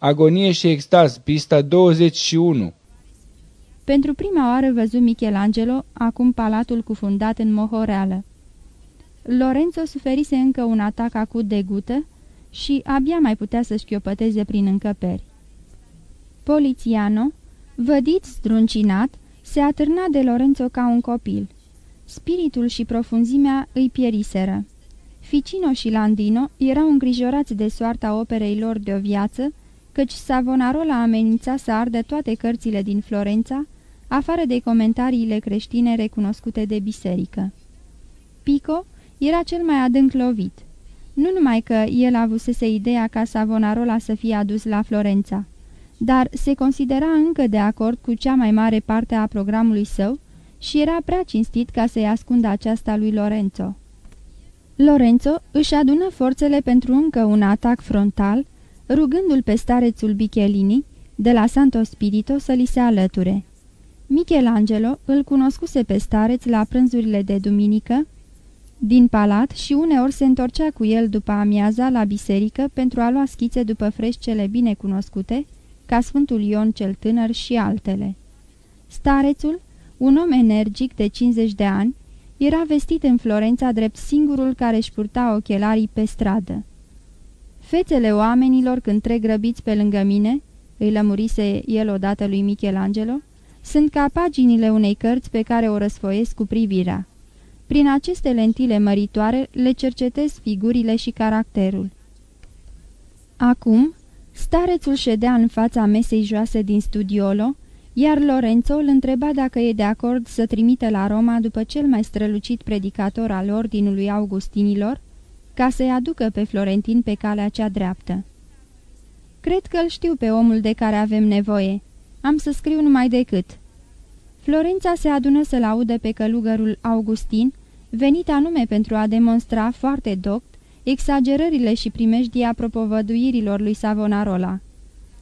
Agonie și extaz, pista 21 Pentru prima oară văzu Michelangelo, acum palatul cufundat în mohoreală. Lorenzo suferise încă un atac acut de gută și abia mai putea să șchiopăteze prin încăperi. Polițiano, vădit zdruncinat, se atârna de Lorenzo ca un copil. Spiritul și profunzimea îi pieriseră. Ficino și Landino erau îngrijorați de soarta operei lor de o viață, căci Savonarola amenința să ardă toate cărțile din Florența, afară de comentariile creștine recunoscute de biserică. Pico era cel mai adânc lovit. Nu numai că el avusese ideea ca Savonarola să fie adus la Florența, dar se considera încă de acord cu cea mai mare parte a programului său și era prea cinstit ca să-i ascundă aceasta lui Lorenzo. Lorenzo își adună forțele pentru încă un atac frontal, rugându-l pe starețul Bichelini de la Santo Spirito să li se alăture. Michelangelo îl cunoscuse pe stareț la prânzurile de duminică din palat și uneori se întorcea cu el după amiaza la biserică pentru a lua schițe după freșcele bine cunoscute, ca Sfântul Ion cel Tânăr și altele. Starețul, un om energic de 50 de ani, era vestit în Florența drept singurul care își purta ochelarii pe stradă. Fețele oamenilor când trec grăbiți pe lângă mine, îi lămurise el odată lui Michelangelo, sunt ca paginile unei cărți pe care o răsfoiesc cu privirea. Prin aceste lentile măritoare le cercetez figurile și caracterul. Acum, starețul ședea în fața mesei joase din studiolo, iar Lorenzo îl întreba dacă e de acord să trimite la Roma după cel mai strălucit predicator al ordinului Augustinilor, ca să-i aducă pe Florentin pe calea cea dreaptă. Cred că îl știu pe omul de care avem nevoie. Am să scriu numai decât." Florența se adună să-l audă pe călugărul Augustin, venit anume pentru a demonstra foarte doct exagerările și primejdia propovăduirilor lui Savonarola.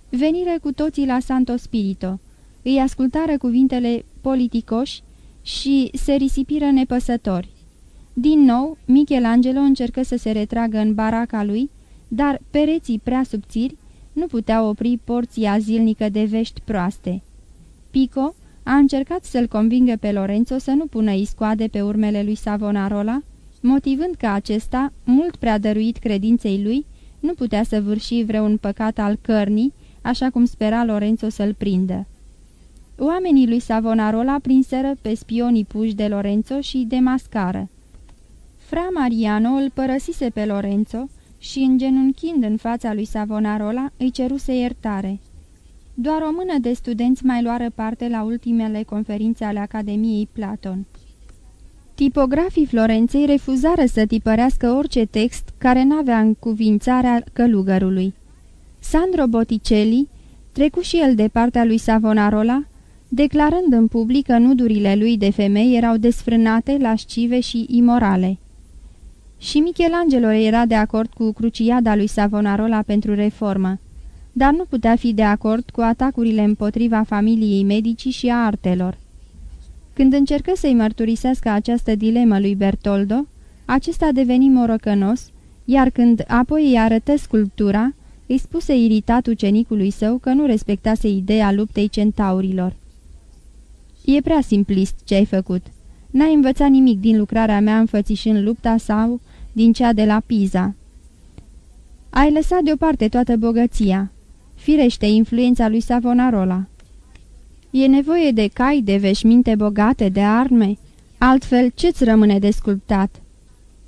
Venire cu toții la Santo Spirito, îi ascultară cuvintele politicoși și se risipiră nepăsători. Din nou, Michelangelo încercă să se retragă în baraca lui, dar pereții prea subțiri nu puteau opri porția zilnică de vești proaste. Pico a încercat să-l convingă pe Lorenzo să nu pună iscoade pe urmele lui Savonarola, motivând că acesta, mult prea dăruit credinței lui, nu putea să vârși vreun păcat al cărnii, așa cum spera Lorenzo să-l prindă. Oamenii lui Savonarola prinseră pe spionii puși de Lorenzo și de mascară. Fra Mariano îl părăsise pe Lorenzo și, îngenunchind în fața lui Savonarola, îi ceruse iertare. Doar o mână de studenți mai luară parte la ultimele conferințe ale Academiei Platon. Tipografii Florenței refuzară să tipărească orice text care n-avea încuvințarea călugărului. Sandro Botticelli trecu și el de partea lui Savonarola, declarând în public că nudurile lui de femei erau desfrânate, lascive și imorale. Și Michelangelo era de acord cu cruciada lui Savonarola pentru reformă, dar nu putea fi de acord cu atacurile împotriva familiei medicii și a artelor. Când încercă să-i mărturisească această dilemă lui Bertoldo, acesta deveni morocănos, iar când apoi îi arătă sculptura, îi spuse iritat ucenicului său că nu respectase ideea luptei centaurilor. E prea simplist ce ai făcut. N-ai învățat nimic din lucrarea mea înfățișând lupta sau din cea de la Pisa. Ai lăsat deoparte toată bogăția. Firește influența lui Savonarola. E nevoie de cai, de veșminte bogate, de arme. Altfel, ce-ți rămâne de sculptat?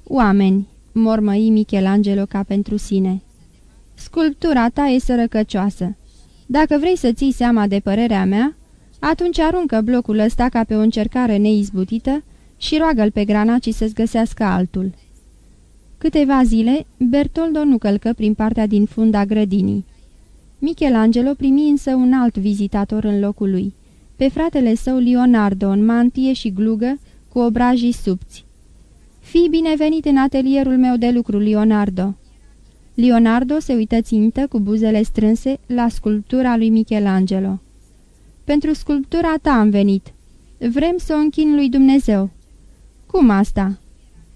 Oameni, mormăi Michelangelo ca pentru sine. Sculptura ta e sărăcăcioasă. Dacă vrei să ții seama de părerea mea, atunci aruncă blocul ăsta ca pe o încercare neizbutită și roagă-l pe Granaci să-ți găsească altul. Câteva zile, Bertoldo nu călcă prin partea din funda grădinii. Michelangelo primi însă un alt vizitator în locul lui, pe fratele său Leonardo în mantie și glugă cu obrajii subți. Fii binevenit în atelierul meu de lucru, Leonardo." Leonardo se uită țintă cu buzele strânse la sculptura lui Michelangelo. Pentru sculptura ta am venit. Vrem să o închin lui Dumnezeu." Cum asta?"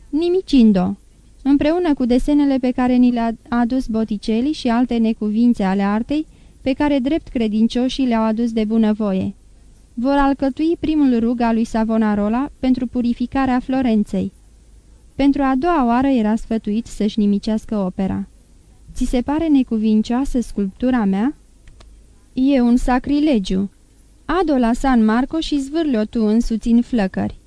Nimicindo." Împreună cu desenele pe care ni le-a adus Botticelli și alte necuvințe ale artei, pe care drept credincioșii le-au adus de bunăvoie. Vor alcătui primul rug al lui Savonarola pentru purificarea Florenței. Pentru a doua oară era sfătuit să-și nimicească opera. Ți se pare necuvincioasă sculptura mea?" E un sacrilegiu. Ado la San Marco și zvârle-o tu însuți în flăcări."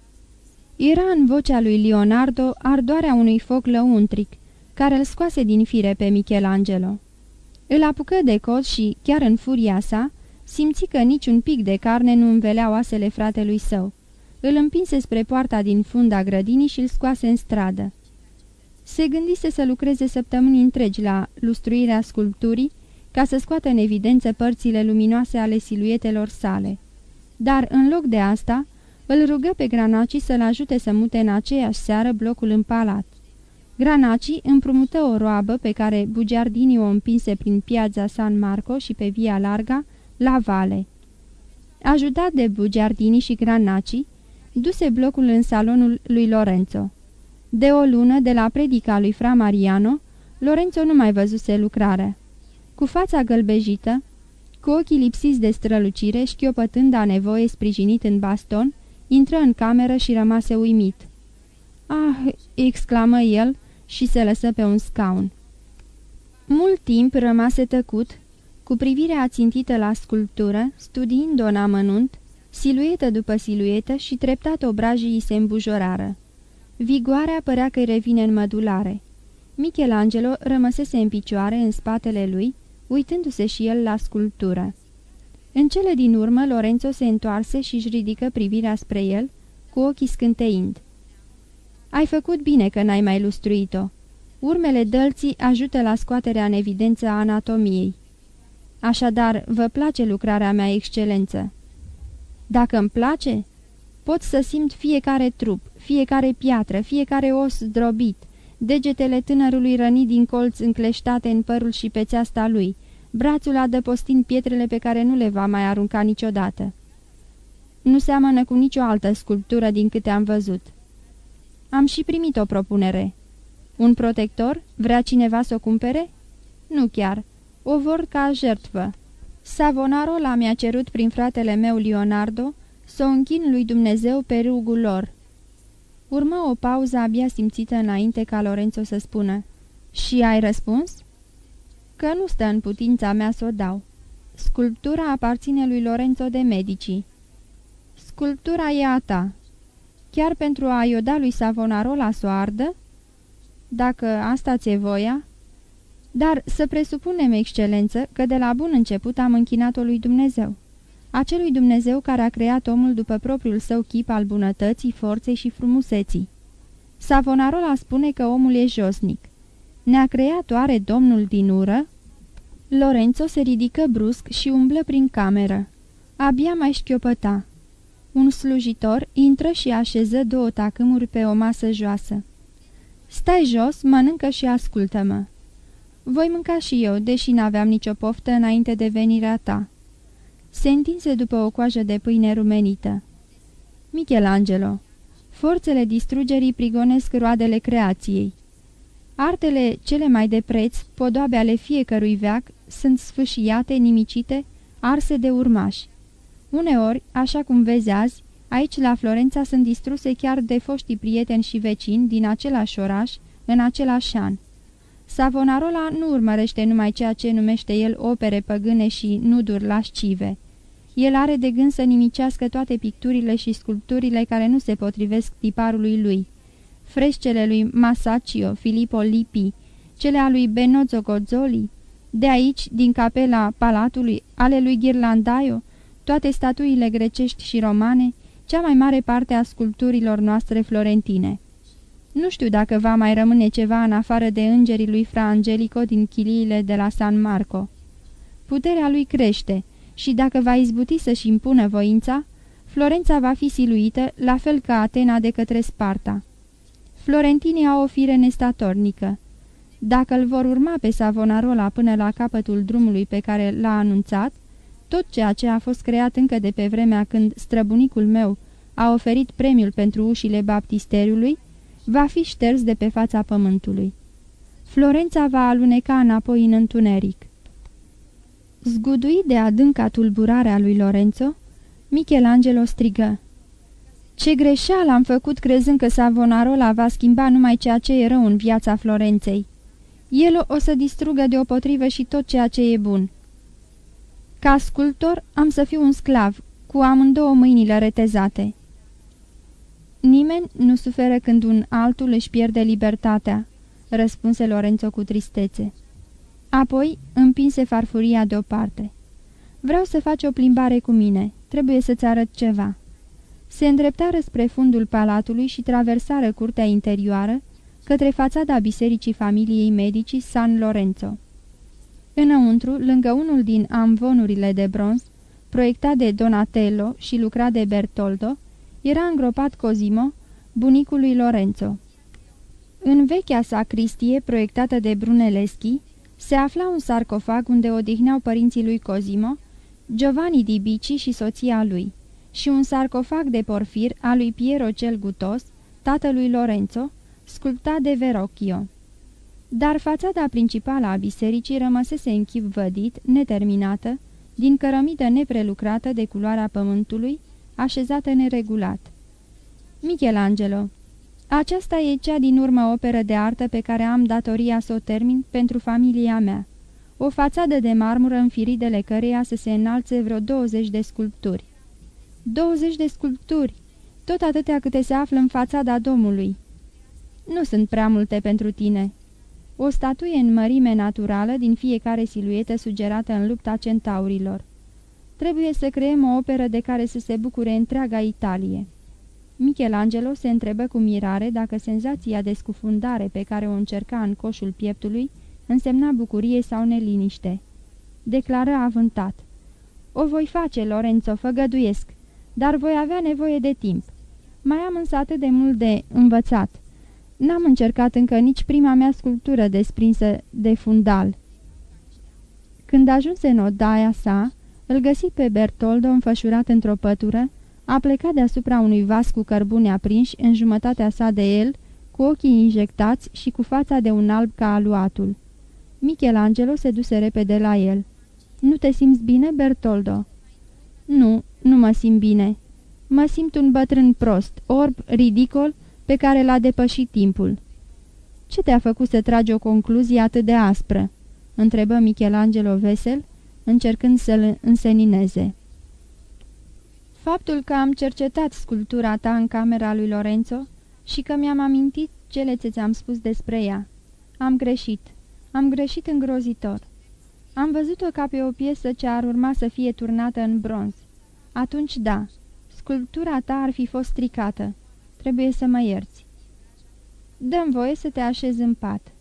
Era în vocea lui Leonardo ardoarea unui foc lăuntric, care îl scoase din fire pe Michelangelo. Îl apucă de cot și, chiar în furia sa, simți că niciun pic de carne nu învelea oasele fratelui său. Îl împinse spre poarta din funda grădinii și îl scoase în stradă. Se gândise să lucreze săptămâni întregi la lustruirea sculpturii, ca să scoată în evidență părțile luminoase ale siluetelor sale. Dar, în loc de asta, îl rugă pe Granaci să-l ajute să mute în aceeași seară blocul în palat. Granaci împrumută o roabă pe care bugiardinii o împinse prin piața San Marco și pe Via Larga, la vale. Ajutat de bugiardini și Granaci, duse blocul în salonul lui Lorenzo. De o lună, de la predica lui Fra Mariano, Lorenzo nu mai văzuse lucrarea. Cu fața gălbejită, cu ochii lipsiți de strălucire, șchiopătând a nevoie sprijinit în baston, intră în cameră și rămase uimit. Ah!" exclamă el și se lăsă pe un scaun. Mult timp rămase tăcut, cu privirea ațintită la sculptură, studiind-o în amănunt, siluetă după siluetă și treptat obrajii se îmbujorară. Vigoarea părea că-i revine în mădulare. Michelangelo rămăsese în picioare în spatele lui, uitându-se și el la sculptură. În cele din urmă, Lorenzo se întoarse și își ridică privirea spre el, cu ochii scânteind. Ai făcut bine că n-ai mai lustruit-o. Urmele dălții ajută la scoaterea în evidență a anatomiei. Așadar, vă place lucrarea mea, excelență. Dacă îmi place, pot să simt fiecare trup, fiecare piatră, fiecare os zdrobit, degetele tânărului rănit din colț încleștate în părul și pețeasta lui, brațul adăpostind pietrele pe care nu le va mai arunca niciodată. Nu seamănă cu nicio altă sculptură din câte am văzut. Am și primit o propunere. Un protector? Vrea cineva să o cumpere? Nu chiar. O vor ca jertfă. Savonarola mi-a cerut prin fratele meu Leonardo să o închin lui Dumnezeu pe rugul lor. Urmă o pauză abia simțită înainte ca Lorenzo să spună Și ai răspuns?" Că nu stă în putința mea să o dau. Sculptura aparține lui Lorenzo de Medici. Sculptura e a ta. Chiar pentru a-i da lui Savonarola să o ardă? Dacă asta ți-e voia? Dar să presupunem, excelență, că de la bun început am închinat-o lui Dumnezeu. Acelui Dumnezeu care a creat omul după propriul său chip al bunătății, forței și frumuseții. Savonarola spune că omul e josnic. Ne-a creat oare domnul din ură? Lorenzo se ridică brusc și umblă prin cameră. Abia mai șchiopăta. Un slujitor intră și așeză două tacâmuri pe o masă joasă. Stai jos, mănâncă și ascultă-mă." Voi mânca și eu, deși n-aveam nicio poftă înainte de venirea ta." Se întinse după o coajă de pâine rumenită. Michelangelo, forțele distrugerii prigonesc roadele creației. Artele cele mai de preț, podoabe ale fiecărui veac, sunt sfâșiate, nimicite, arse de urmași. Uneori, așa cum vezi azi, aici la Florența sunt distruse chiar de foștii prieteni și vecini din același oraș, în același an. Savonarola nu urmărește numai ceea ce numește el opere păgâne și nuduri lascive. El are de gând să nimicească toate picturile și sculpturile care nu se potrivesc tiparului lui. Frescele lui Masaccio, Filippo Lippi, cele a lui Benozzo Gozzoli, de aici, din capela palatului, ale lui Ghirlandaio, toate statuile grecești și romane, cea mai mare parte a sculpturilor noastre florentine. Nu știu dacă va mai rămâne ceva în afară de îngerii lui Fra Angelico din chiliile de la San Marco. Puterea lui crește și dacă va izbuti să-și impună voința, Florența va fi siluită, la fel ca Atena de către Sparta. Florentinii au o fire nestatornică. Dacă îl vor urma pe Savonarola până la capătul drumului pe care l-a anunțat, tot ceea ce a fost creat încă de pe vremea când străbunicul meu a oferit premiul pentru ușile baptisteriului, va fi șters de pe fața pământului. Florența va aluneca înapoi în întuneric. Zguduit de adânca tulburare a lui Lorenzo, Michelangelo strigă. Ce greșeală am făcut crezând că Savonarola va schimba numai ceea ce e rău în viața Florenței. El o să distrugă deopotrivă și tot ceea ce e bun. Ca sculptor am să fiu un sclav, cu amândouă mâinile retezate. Nimeni nu suferă când un altul își pierde libertatea, răspunse Lorenzo cu tristețe. Apoi împinse farfuria deoparte. Vreau să faci o plimbare cu mine, trebuie să-ți arăt ceva." Se îndreptară spre fundul palatului și traversară curtea interioară, către fațada bisericii familiei medicii San Lorenzo. Înăuntru, lângă unul din amvonurile de bronz, proiectat de Donatello și lucrat de Bertoldo, era îngropat Cosimo, bunicul lui Lorenzo. În vechea sacristie, proiectată de Brunelleschi, se afla un sarcofag unde odihneau părinții lui Cosimo, Giovanni di Bici și soția lui, și un sarcofag de porfir al lui Piero cel Gutos, tatălui Lorenzo, sculptat de Verocchio. Dar fațada principală a bisericii rămăsese în chip vădit, neterminată, din cărămidă neprelucrată de culoarea pământului, așezată neregulat. Michelangelo Aceasta e cea din urmă operă de artă pe care am datoria să o termin pentru familia mea. O fațadă de marmură în firidele căreia să se înalțe vreo 20 de sculpturi. 20 de sculpturi! Tot atâtea câte se află în fațada domului. Nu sunt prea multe pentru tine. O statuie în mărime naturală din fiecare siluetă sugerată în lupta centaurilor. Trebuie să creăm o operă de care să se bucure întreaga Italie. Michelangelo se întrebă cu mirare dacă senzația de scufundare pe care o încerca în coșul pieptului însemna bucurie sau neliniște. Declară avântat. O voi face, Lorenzo, făgăduiesc, dar voi avea nevoie de timp. Mai am însă atât de mult de învățat. N-am încercat încă nici prima mea sculptură desprinsă de fundal. Când ajunse în odaia sa, îl găsi pe Bertoldo înfășurat într-o pătură, a plecat deasupra unui vas cu cărbune aprinși în jumătatea sa de el, cu ochii injectați și cu fața de un alb ca aluatul. Michelangelo se duse repede la el. Nu te simți bine, Bertoldo?" Nu, nu mă simt bine. Mă simt un bătrân prost, orb, ridicol, pe care l-a depășit timpul." Ce te-a făcut să tragi o concluzie atât de aspră?" întrebă Michelangelo vesel, încercând să-l însenineze. Faptul că am cercetat sculptura ta în camera lui Lorenzo și că mi-am amintit cele ce ți-am spus despre ea. Am greșit. Am greșit îngrozitor. Am văzut-o ca pe o piesă ce ar urma să fie turnată în bronz. Atunci da, sculptura ta ar fi fost stricată. Trebuie să mă ierți. Dăm voie să te așezi în pat.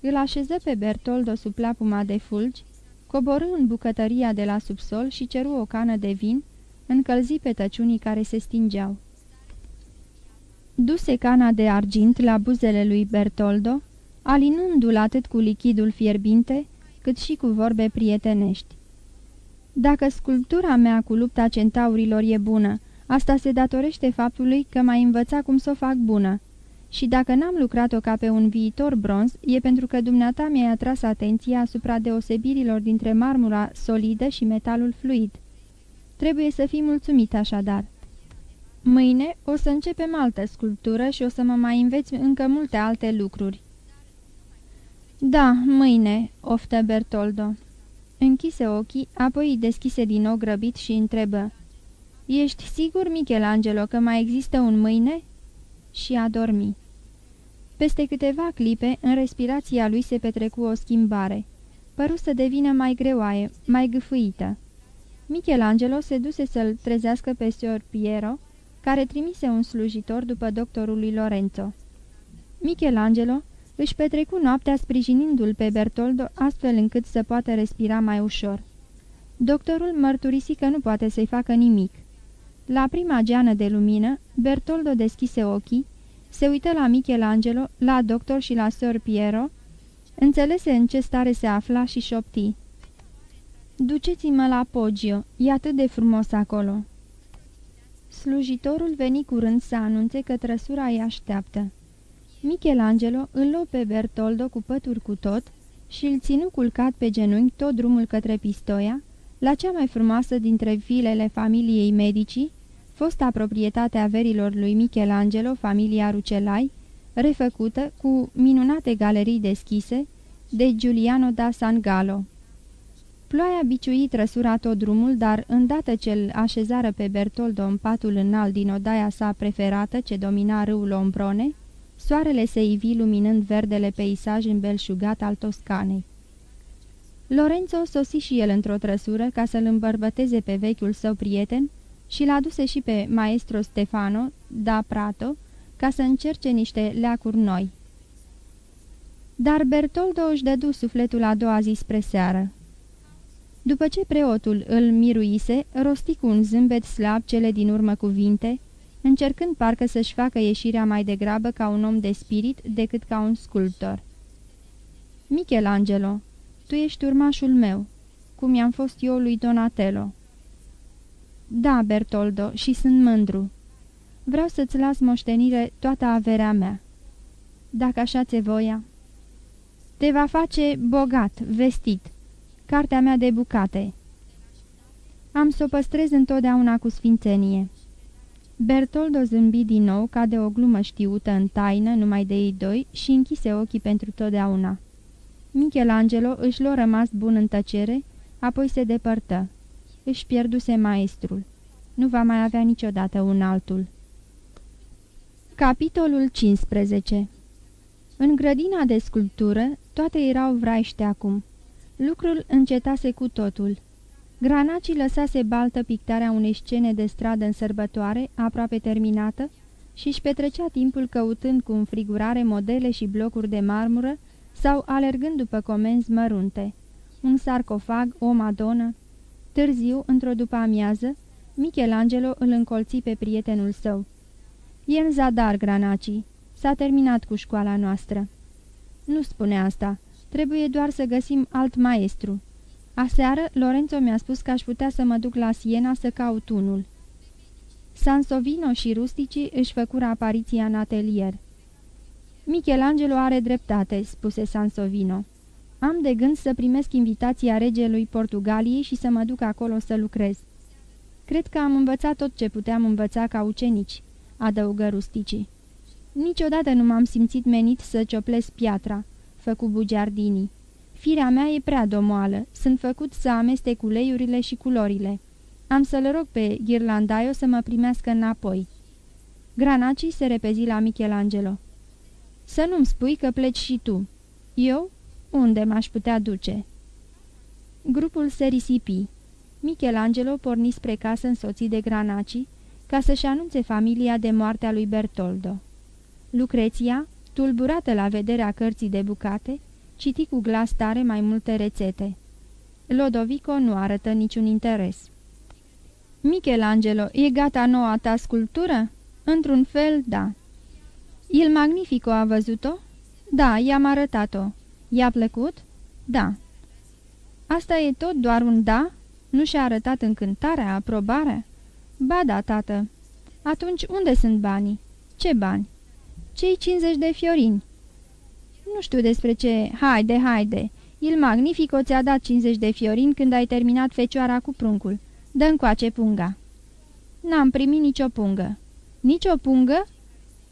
Îl așeză pe Bertoldo sub plapuma de fulgi, coborâ în bucătăria de la subsol și ceru o cană de vin, încălzi pe tăciunii care se stingeau. Duse cana de argint la buzele lui Bertoldo, alinându-l atât cu lichidul fierbinte, cât și cu vorbe prietenești. Dacă sculptura mea cu lupta centaurilor e bună, asta se datorește faptului că m-ai învățat cum să o fac bună. Și dacă n-am lucrat-o ca pe un viitor bronz, e pentru că dumneata mi-ai atras atenția asupra deosebirilor dintre marmura solidă și metalul fluid. Trebuie să fii mulțumit așadar. Mâine o să începem altă sculptură și o să mă mai înveți încă multe alte lucruri. Da, mâine," oftă Bertoldo. Închise ochii, apoi îi deschise din nou grăbit și întrebă. Ești sigur, Michelangelo, că mai există un mâine?" Și a dormi. Peste câteva clipe, în respirația lui se petrecu o schimbare. Păru să devină mai greoaie, mai gâfâită. Michelangelo se duse să-l trezească pe Sior Piero, care trimise un slujitor după doctorul lui Lorenzo. Michelangelo își petrecu noaptea sprijinindu-l pe Bertoldo astfel încât să poată respira mai ușor. Doctorul mărturisi că nu poate să-i facă nimic. La prima geană de lumină, Bertoldo deschise ochii, se uită la Michelangelo, la doctor și la Sor Piero, înțelese în ce stare se afla și șopti. Duceți-mă la Poggio, e atât de frumos acolo." Slujitorul veni curând să anunțe că trăsura îi așteaptă. Michelangelo îl luă pe Bertoldo cu pături cu tot și îl ținu culcat pe genunchi tot drumul către Pistoia, la cea mai frumoasă dintre filele familiei medicii, fosta proprietate a verilor lui Michelangelo, familia Rucelai, refăcută cu minunate galerii deschise de Giuliano da San Gallo. Ploaia biciui trăsura tot drumul, dar îndată ce-l așezară pe Bertoldo în patul înalt din odaia sa preferată ce domina râul Ombrone, soarele se ivi luminând verdele peisaj îmbelșugat al Toscanei. Lorenzo sosi și el într-o trăsură ca să-l îmbărbăteze pe vechiul său prieten și l-a duse și pe maestro Stefano da Prato ca să încerce niște leacuri noi. Dar Bertoldo își dădu sufletul a doua zi spre seară. După ce preotul îl miruise, rosti cu un zâmbet slab cele din urmă cuvinte, încercând parcă să-și facă ieșirea mai degrabă ca un om de spirit decât ca un sculptor. Michelangelo, tu ești urmașul meu, cum i-am fost eu lui Donatello." Da, Bertoldo, și sunt mândru. Vreau să-ți las moștenire toată averea mea. Dacă așa ți voia. Te va face bogat, vestit. Cartea mea de bucate. Am să o păstrez întotdeauna cu sfințenie." Bertoldo zâmbi din nou ca de o glumă știută în taină numai de ei doi și închise ochii pentru totdeauna. Michelangelo își l-a rămas bun în tăcere, apoi se depărtă. Își pierduse maestrul. Nu va mai avea niciodată un altul. Capitolul 15 În grădina de sculptură, toate erau vraiște acum. Lucrul încetase cu totul. Granaci lăsase baltă pictarea unei scene de stradă în sărbătoare, aproape terminată, și își petrecea timpul căutând cu înfrigurare modele și blocuri de marmură sau alergând după comenzi mărunte. Un sarcofag, o madonă. Târziu, într-o după-amiază, Michelangelo îl încolți pe prietenul său. E în zadar, Granaci. S-a terminat cu școala noastră." Nu spune asta. Trebuie doar să găsim alt maestru." Aseară, Lorenzo mi-a spus că aș putea să mă duc la Siena să caut unul. Sansovino și rusticii își făcură apariția în atelier. Michelangelo are dreptate," spuse Sansovino. Am de gând să primesc invitația regelui Portugaliei și să mă duc acolo să lucrez. Cred că am învățat tot ce puteam învăța ca ucenici," adăugă rusticii. Niciodată nu m-am simțit menit să cioplesc piatra," făcu bugiardinii. Firea mea e prea domoală, sunt făcut să amestec uleiurile și culorile. Am să-l rog pe Ghirlandaio să mă primească înapoi." Granaci se repezi la Michelangelo. Să nu-mi spui că pleci și tu." Eu? Unde m-aș putea duce?" Grupul se risipi. Michelangelo porni spre casă însoțit de Granaci ca să-și anunțe familia de moartea lui Bertoldo. Lucreția, tulburată la vederea cărții de bucate, citi cu glas tare mai multe rețete. Lodovico nu arătă niciun interes. Michelangelo, e gata noua ta sculptură? Într-un fel, da. Il Magnifico a văzut-o? Da, i-am arătat-o. I-a plăcut? Da. Asta e tot doar un da? Nu și-a arătat încântarea, aprobarea? Ba da, tată. Atunci unde sunt banii? Ce bani? Cei 50 de fiorini. Nu știu despre ce... Haide, haide! Il Magnifico ți-a dat 50 de fiorini când ai terminat fecioara cu pruncul. dă încoace punga. N-am primit nicio pungă. Nicio pungă?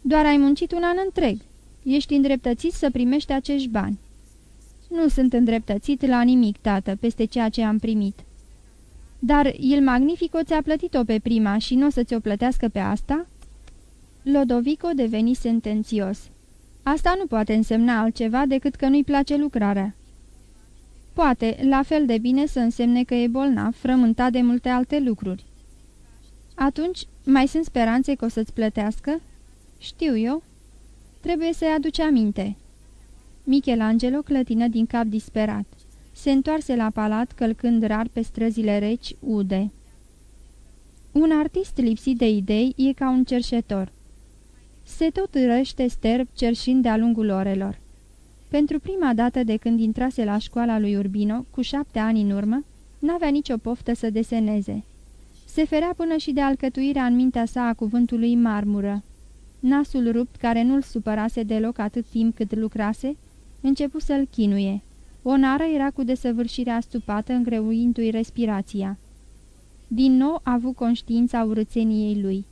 Doar ai muncit un an întreg. Ești îndreptățit să primești acești bani." Nu sunt îndreptățit la nimic, tată, peste ceea ce am primit." Dar Il Magnifico ți-a plătit-o pe prima și nu o să ți-o plătească pe asta?" Lodovico deveni sentențios. Asta nu poate însemna altceva decât că nu-i place lucrarea." Poate, la fel de bine să însemne că e bolnav, frământat de multe alte lucruri." Atunci, mai sunt speranțe că o să-ți plătească?" Știu eu." Trebuie să-i aduci aminte." Michelangelo clătină din cap disperat. Se întoarse la palat, călcând rar pe străzile reci, ude. Un artist lipsit de idei e ca un cerșetor. Se tot răște sterb cerșind de-a lungul orelor. Pentru prima dată de când intrase la școala lui Urbino, cu șapte ani în urmă, n-avea nicio poftă să deseneze. Se ferea până și de alcătuirea în mintea sa a cuvântului marmură. Nasul rupt, care nu-l supărase deloc atât timp cât lucrase, începu să-l chinuie. O nară era cu desăvârșirea stupată, îngreuindu-i respirația. Din nou a avut conștiința urățeniei lui.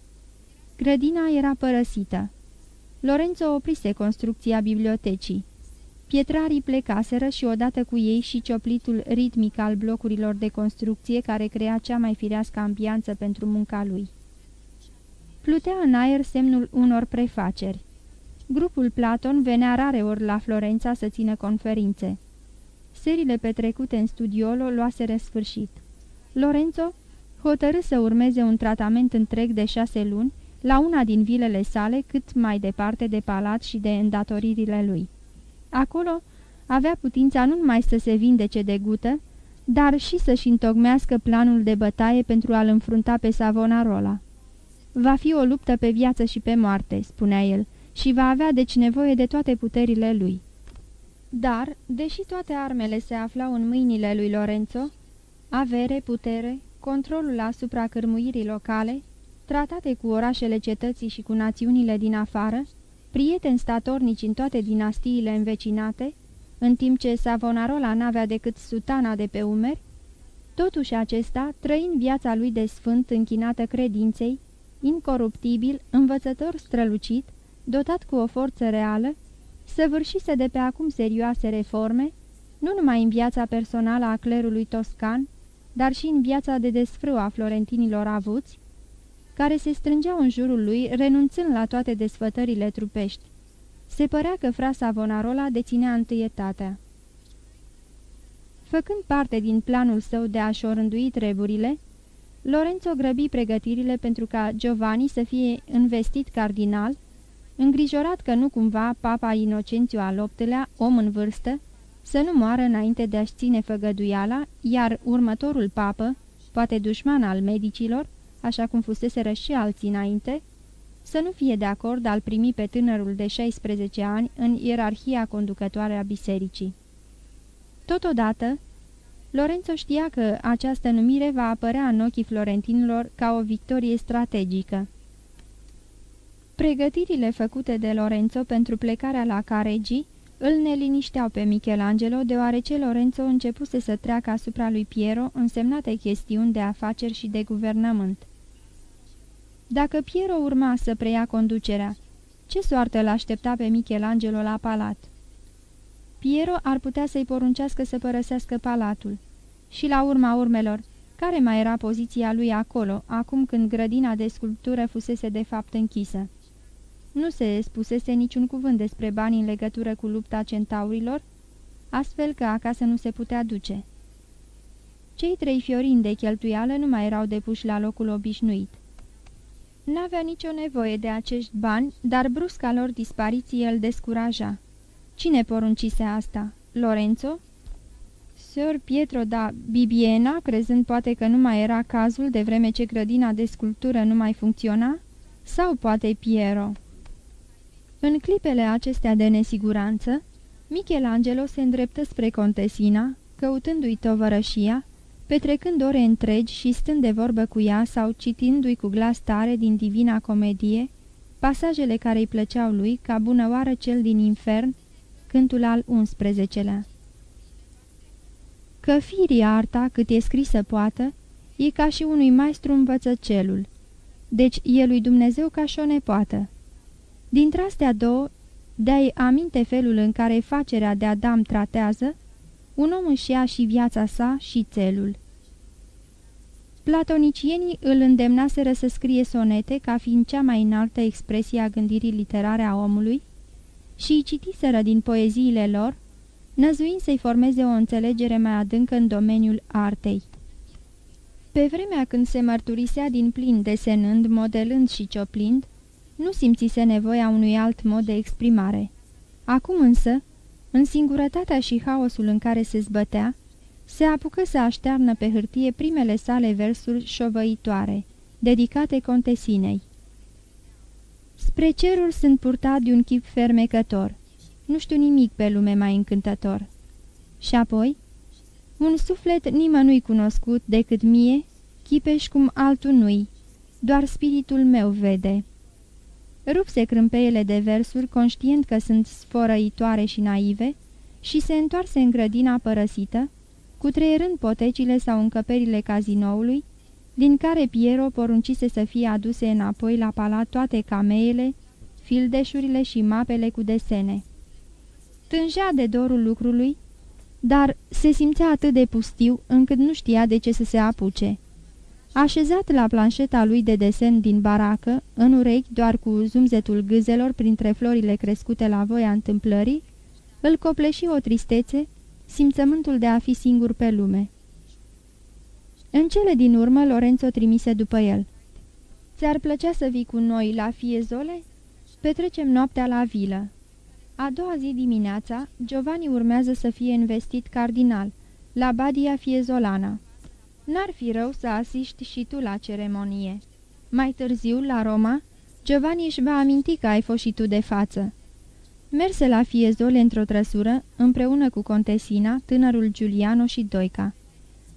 Grădina era părăsită. Lorenzo oprise construcția bibliotecii. Pietrarii plecaseră și odată cu ei și cioplitul ritmic al blocurilor de construcție care crea cea mai firească ambianță pentru munca lui. Plutea în aer semnul unor prefaceri. Grupul Platon venea rare ori la Florența să țină conferințe. Serile petrecute în studiolo luaseră sfârșit. Lorenzo hotărâ să urmeze un tratament întreg de șase luni la una din vilele sale cât mai departe de palat și de îndatoririle lui. Acolo avea putința nu numai să se vindece de gută, dar și să-și întocmească planul de bătaie pentru a-l înfrunta pe Savonarola. Va fi o luptă pe viață și pe moarte," spunea el, și va avea deci nevoie de toate puterile lui. Dar, deși toate armele se aflau în mâinile lui Lorenzo, avere, putere, controlul asupra cârmuirii locale, tratate cu orașele cetății și cu națiunile din afară, prieteni statornici în toate dinastiile învecinate, în timp ce Savonarola n-avea decât sutana de pe umeri, totuși acesta, trăind viața lui de sfânt închinată credinței, incoruptibil, învățător strălucit, dotat cu o forță reală, săvârșise de pe acum serioase reforme, nu numai în viața personală a clerului toscan, dar și în viața de desfrâu a florentinilor avuți, care se strângeau în jurul lui, renunțând la toate desfătările trupești. Se părea că frasa Vonarola deținea întâietatea. Făcând parte din planul său de a-și orândui treburile, Lorenzo grăbi pregătirile pentru ca Giovanni să fie investit cardinal, îngrijorat că nu cumva papa Inocențiu al VIII-lea, om în vârstă, să nu moară înainte de a-și ține făgăduiala, iar următorul papă, poate dușman al medicilor, așa cum fusese și alții înainte, să nu fie de acord al primi pe tânărul de 16 ani în ierarhia conducătoare a bisericii. Totodată, Lorenzo știa că această numire va apărea în ochii florentinilor ca o victorie strategică. Pregătirile făcute de Lorenzo pentru plecarea la Caregi îl nelinișteau pe Michelangelo, deoarece Lorenzo începuse să treacă asupra lui Piero însemnate chestiuni de afaceri și de guvernământ. Dacă Piero urma să preia conducerea, ce soartă l-aștepta pe Michelangelo la palat? Piero ar putea să-i poruncească să părăsească palatul. Și la urma urmelor, care mai era poziția lui acolo, acum când grădina de sculptură fusese de fapt închisă? Nu se spusese niciun cuvânt despre bani în legătură cu lupta centaurilor, astfel că acasă nu se putea duce. Cei trei fiorini de cheltuială nu mai erau depuși la locul obișnuit. N-avea nicio nevoie de acești bani, dar brusca lor dispariție îl descuraja. Cine poruncise asta? Lorenzo? Sir Pietro da Bibiena, crezând poate că nu mai era cazul de vreme ce grădina de sculptură nu mai funcționa? Sau poate Piero? În clipele acestea de nesiguranță, Michelangelo se îndreptă spre contesina, căutându-i tovărășia, petrecând ore întregi și stând de vorbă cu ea sau citindu-i cu glas tare din Divina Comedie, pasajele care îi plăceau lui, ca bunăoară cel din infern, cântul al 11-lea. Că firia arta, cât e scrisă poată, e ca și unui maestru învăță celul, deci e lui Dumnezeu ca și o nepoată. Dintre astea două, de-ai aminte felul în care facerea de Adam tratează, un om își ia și viața sa și țelul. Platonicienii îl îndemnaseră să scrie sonete ca fiind cea mai înaltă expresie a gândirii literare a omului și îi citiseră din poeziile lor, năzuind să-i formeze o înțelegere mai adâncă în domeniul artei. Pe vremea când se mărturisea din plin desenând, modelând și cioplind, nu simțise nevoia unui alt mod de exprimare. Acum însă, în singurătatea și haosul în care se zbătea, se apucă să aștearnă pe hârtie primele sale versuri șovăitoare, dedicate contesinei. Spre cerul sunt purtat de un chip fermecător. Nu știu nimic pe lume mai încântător. Și apoi, un suflet nimănui cunoscut decât mie, chipeș cum altul nu doar spiritul meu vede. Rupse crâmpeiele de versuri, conștient că sunt sfărăitoare și naive, și se întoarse în grădina părăsită, cutreierând potecile sau încăperile cazinoului, din care Piero poruncise să fie aduse înapoi la palat toate cameele, fildeșurile și mapele cu desene. Tângea de dorul lucrului, dar se simțea atât de pustiu încât nu știa de ce să se apuce. Așezat la planșeta lui de desen din baracă, în urechi doar cu zumzetul gâzelor printre florile crescute la voia întâmplării, îl copleși o tristețe, simțământul de a fi singur pe lume. În cele din urmă, Lorenzo trimise după el. Ți-ar plăcea să vii cu noi la Fiezole? Petrecem noaptea la vilă. A doua zi dimineața, Giovanni urmează să fie investit cardinal, la Badia Fiezolana. N-ar fi rău să asiști și tu la ceremonie. Mai târziu, la Roma, Giovanni își va aminti că ai fost și tu de față. Merse la Fiezole într-o trăsură, împreună cu contesina, tânărul Giuliano și Doica.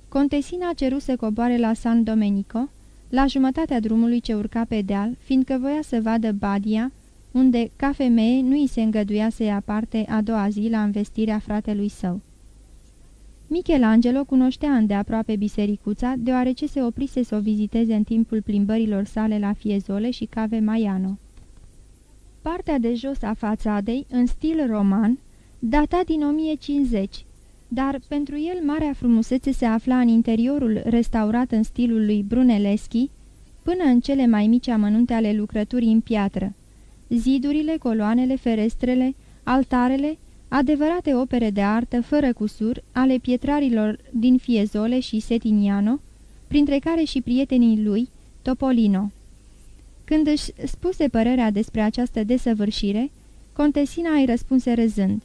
Contesina ceru să coboare la San Domenico, la jumătatea drumului ce urca pe deal, fiindcă voia să vadă Badia, unde, ca femeie, nu i se îngăduia să ia parte a doua zi la învestirea fratelui său. Michelangelo cunoștea îndeaproape bisericuța, deoarece se oprise să o viziteze în timpul plimbărilor sale la Fiezole și Cave Maiano. Partea de jos a fațadei, în stil roman, data din 1050, dar pentru el marea frumusețe se afla în interiorul restaurat în stilul lui Brunelleschi, până în cele mai mici amănunte ale lucrăturii în piatră. Zidurile, coloanele, ferestrele, altarele, adevărate opere de artă fără cusur ale pietrarilor din Fiezole și Setiniano, printre care și prietenii lui, Topolino. Când își spuse părerea despre această desăvârșire, contesina îi răspunse râzând.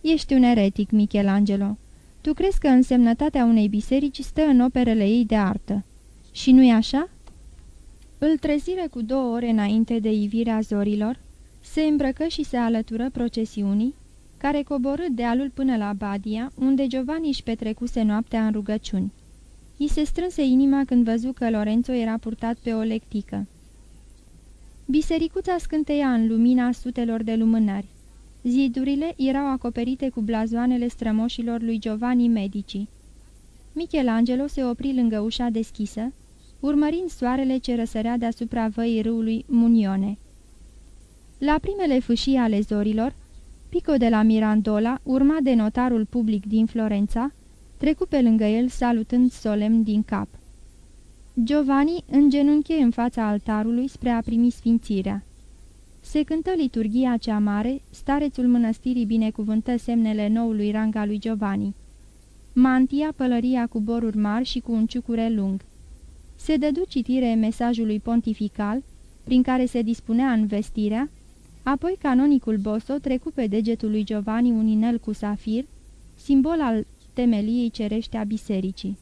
Ești un eretic, Michelangelo. Tu crezi că însemnătatea unei biserici stă în operele ei de artă. Și nu-i așa?" Îl trezire cu două ore înainte de ivirea zorilor, se îmbrăcă și se alătură procesiunii, care coborâ dealul până la Badia, unde Giovanni își petrecuse noaptea în rugăciuni. I se strânse inima când văzu că Lorenzo era purtat pe o lectică. Bisericuța scânteia în lumina sutelor de lumânări. Zidurile erau acoperite cu blazoanele strămoșilor lui Giovanni Medici. Michelangelo se opri lângă ușa deschisă, urmărind soarele ce răsărea deasupra văii râului Munione. La primele fâșii ale zorilor, Pico de la Mirandola, urmat de notarul public din Florența, trecu pe lângă el salutând solemn din cap. Giovanni îngenunche în fața altarului spre a primi sfințirea. Se cântă liturgia cea mare, starețul mănăstirii binecuvântă semnele noului rang al lui Giovanni. Mantia, pălăria cu boruri mari și cu un ciucure lung. Se dădu citire mesajului pontifical, prin care se dispunea în vestirea, apoi canonicul Boso trecu pe degetul lui Giovanni un inel cu safir, simbol al temeliei cerește a bisericii.